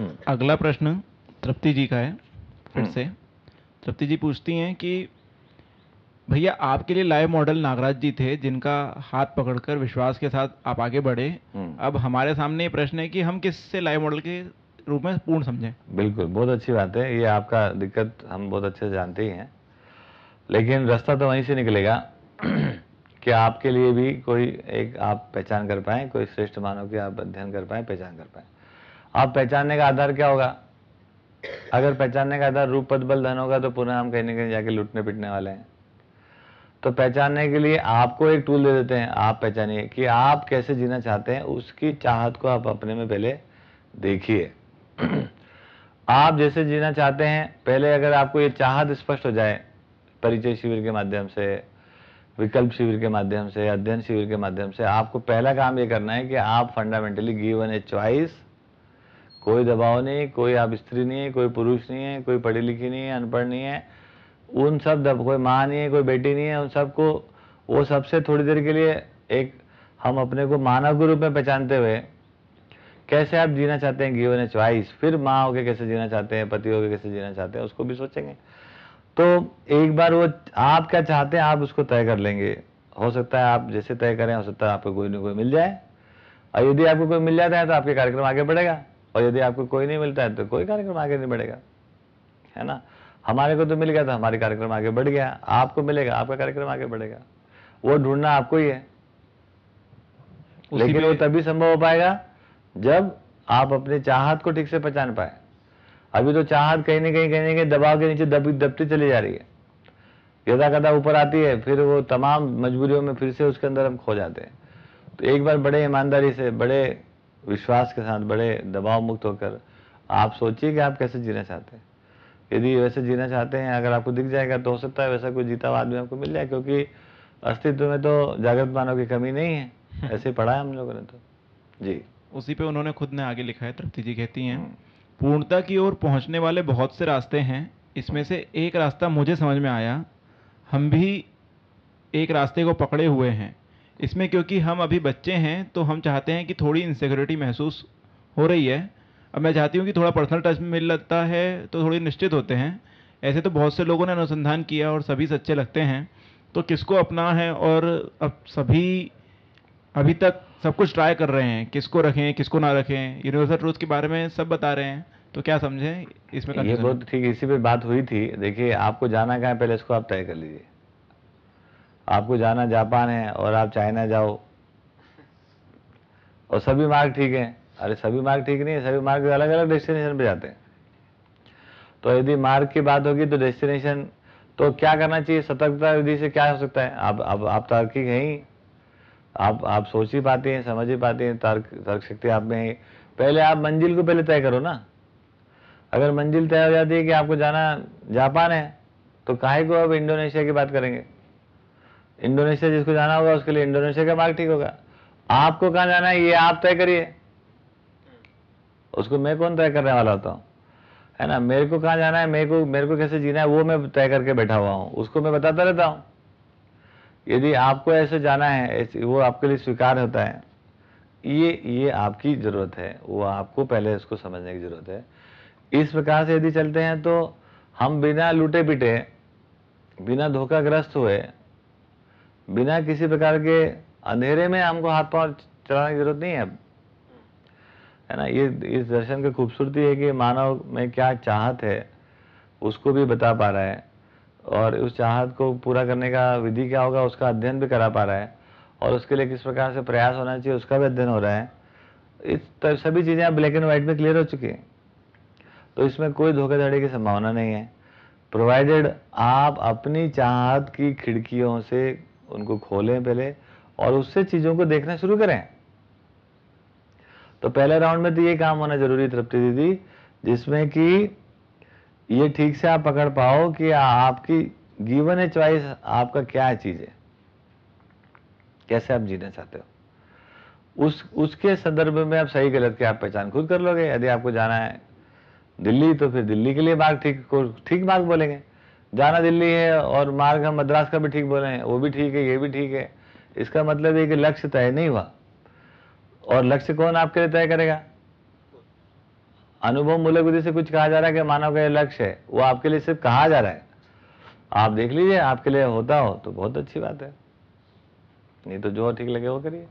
हम्म। अगला प्रश्न तृप्ति जी का है फिर हम्म। से तृप्ति जी पूछती हैं कि भैया आपके लिए लाइव मॉडल नागराज जी थे जिनका हाथ पकड़कर विश्वास के साथ आप आगे बढ़े हम्म। अब हमारे सामने ये प्रश्न है कि हम किससे लाइव मॉडल के रूप में पूर्ण समझें बिल्कुल बहुत अच्छी बात है ये आपका दिक्कत हम बहुत अच्छे से जानते ही हैं लेकिन रास्ता तो वहीं से निकलेगा कि आपके लिए भी कोई एक आप पहचान कर पाएँ कोई श्रेष्ठ मानव की आप अध्ययन कर पाएँ पहचान कर पाएँ आप पहचानने का आधार क्या होगा? अगर पहचानने का आधार रूप पद बल धन होगा तो पुनः हम कहीं ना कहीं जाके लुटने पिटने वाले हैं। तो पहचानने के लिए आपको एक टूल दे देते हैं, आप पहचानिए कि आप कैसे जीना चाहते हैं, उसकी चाहत को आप अपने में पहले देखिए। आप जैसे जीना चाहते हैं, पहले अगर आपको ये चाहत स्पष्ट हो जाए, परिचय शिविर के माध्यम से, विकल्प शिविर के माध्यम से, अध्ययन शिविर के माध्यम से, आपको पहला काम ये करना है कि आप फंडामेंटली गिवन ए चॉइस कोई दबाव नहीं, कोई आप स्त्री नहीं है, कोई पुरुष नहीं है, कोई पढ़ी लिखी नहीं है, अनपढ़ नहीं है, उन सब दब, कोई माँ नहीं है, कोई बेटी नहीं है, उन सबको, वो सबसे थोड़ी देर के लिए एक हम अपने को मानव के रूप में पहचानते हुए, कैसे आप जीना चाहते हैं गिवन ए च्वाइस फिर माँ होके कैसे जीना चाहते हैं, पति होके कैसे जीना चाहते हैं, उसको भी सोचेंगे। तो एक बार वो, आप क्या चाहते हैं, आप उसको तय कर लेंगे। हो सकता है आप जैसे तय करें, हो सकता है आपको कोई ना कोई मिल जाए। और यदि आपको कोई मिल जाता है तो आपके कार्यक्रम आगे बढ़ेगा। और यदि आपको कोई नहीं मिलता है तो कोई कार्यक्रम आगे नहीं बढ़ेगा। है ना? हमारे को तो मिल गया तो हमारे कार्यक्रम आगे बढ़ गया। आपको मिलेगा आपका कार्यक्रम आगे बढ़ेगा। वो ढूंढना आपको ही है। लेकिन वो तभी संभव हो पाएगा जब आप अपने चाहत को ठीक से पहचान पाए। अभी तो चाहत कहीं ना कहीं कहीं ना कहीं दबाव के नीचे दबी दबती चली जा रही है। यदा कदा ऊपर आती है फिर वो तमाम मजबूरियों में फिर से उसके अंदर हम खो जाते हैं। तो एक बार बड़े ईमानदारी से बड़े विश्वास के साथ बड़े दबाव मुक्त होकर आप सोचिए कि आप कैसे जीना चाहते हैं। यदि वैसे जीना चाहते हैं अगर आपको दिख जाएगा तो हो सकता है वैसा कोई जीता हुआ आदमी आपको मिल जाए क्योंकि अस्तित्व में तो जागृत मानव की कमी नहीं है। ऐसे ही पढ़ा है हम लोगों ने तो। जी। उसी पे उन्होंने खुद ने आगे लिखा है तृप्ति जी कहती हैं हम्म। पूर्णता की ओर पहुँचने वाले बहुत से रास्ते हैं इसमें से एक रास्ता मुझे समझ में आया हम भी एक रास्ते को पकड़े हुए हैं। इसमें क्योंकि हम अभी बच्चे हैं तो हम चाहते हैं कि थोड़ी इनसिक्योरिटी महसूस हो रही है। अब मैं चाहती हूँ कि थोड़ा पर्सनल टच मिल लगता है तो थोड़ी निश्चित होते हैं। ऐसे तो बहुत से लोगों ने अनुसंधान किया और सभी सच्चे लगते हैं। तो किसको अपना है और अब सभी अभी तक सब कुछ ट्राई कर रहे हैं किसको रखें किसको ना रखें यूनिवर्सल ट्रूथ के बारे में सब बता रहे हैं तो क्या समझें? इसमें ये बहुत ठीक इसी पे बात हुई थी। देखिए आपको जाना कहाँ है पहले इसको आप तय कर लीजिए। आपको जाना जापान है और आप चाइना जाओ। और सभी मार्ग ठीक हैं। अरे सभी मार्ग ठीक नहीं है, सभी मार्ग अलग अलग डेस्टिनेशन पे जाते हैं। तो यदि मार्ग की बात होगी तो डेस्टिनेशन तो क्या करना चाहिए? सतर्कता विधि से क्या हो सकता है? आप आप आप तार्किक हैं ही। आप आप सोच ही पाते हैं, समझ ही पाते हैं, तर्क तर्क शक्ति आप में है पहले आप मंजिल को पहले तय करो ना। अगर मंजिल तय हो जाती है कि आपको जाना जापान है तो काहे को अब इंडोनेशिया की बात करेंगे? इंडोनेशिया जिसको जाना होगा, उसके लिए इंडोनेशिया का मार्ग ठीक होगा। आपको कहाँ जाना है, ये आप तय करिए। उसको मैं कौन तय करने वाला होता हूँ? है ना? मेरे को कहाँ जाना है, मेरे को मेरे को कैसे जीना है, वो मैं तय करके बैठा हुआ हूँ। उसको मैं बताता रहता हूँ। यदि आपको ऐसे जाना है वो आपके लिए स्वीकार होता है, ये ये आपकी ज़रूरत है। वो आपको पहले इसको समझने की ज़रूरत है। इस प्रकार से यदि चलते हैं तो हम बिना लूटे पिटे, बिना धोखाग्रस्त हुए बिना किसी प्रकार के अंधेरे में हमको हाथ पाँव चलाने की ज़रूरत नहीं है। है ना? ये, इस दर्शन की खूबसूरती है कि मानव में क्या चाहत है, उसको भी बता पा रहा है। और उस चाहत को पूरा करने का विधि क्या होगा, उसका अध्ययन भी करा पा रहा है। और उसके लिए किस प्रकार से प्रयास होना चाहिए, उसका भी अध्ययन हो रहा है। इस तर सभी चीज़ें आप ब्लैक एंड व्हाइट में क्लियर हो चुकी हैं। तो इसमें कोई धोखाधड़ी की संभावना नहीं है। प्रोवाइडेड आप अपनी चाहत की खिड़कियों से उनको खोलें पहले और उससे चीज़ों को देखना शुरू करें। तो पहले राउंड में तो ये काम होना ज़रूरी तृप्ति दीदी, जिसमें कि ये ठीक से आप पकड़ पाओ कि आपकी गिवन ए चॉइस आपका क्या चीज़ है? कैसे आप जीना चाहते हो? उस, उसके संदर्भ में आप सही गलत की आप पहचान खुद कर लोगे। यदि आपको जाना है दिल्ली तो फिर दिल्ली के लिए मार्ग ठीक को, ठीक मार्ग बोलेंगे। जाना दिल्ली है और मार्ग हम मद्रास का भी ठीक बोले हैं, वो भी ठीक है, ये भी ठीक है। इसका मतलब ये कि लक्ष्य तय नहीं हुआ। और लक्ष्य कौन आपके लिए तय करेगा? अनुभव मूलक विधि से कुछ कहा जा रहा है कि मानव का ये लक्ष्य है, वो आपके लिए सिर्फ़ कहा जा रहा है। आप देख लीजिए, आपके लिए होता हो तो बहुत अच्छी बात है। नहीं तो जो ठीक लगे वो करिए।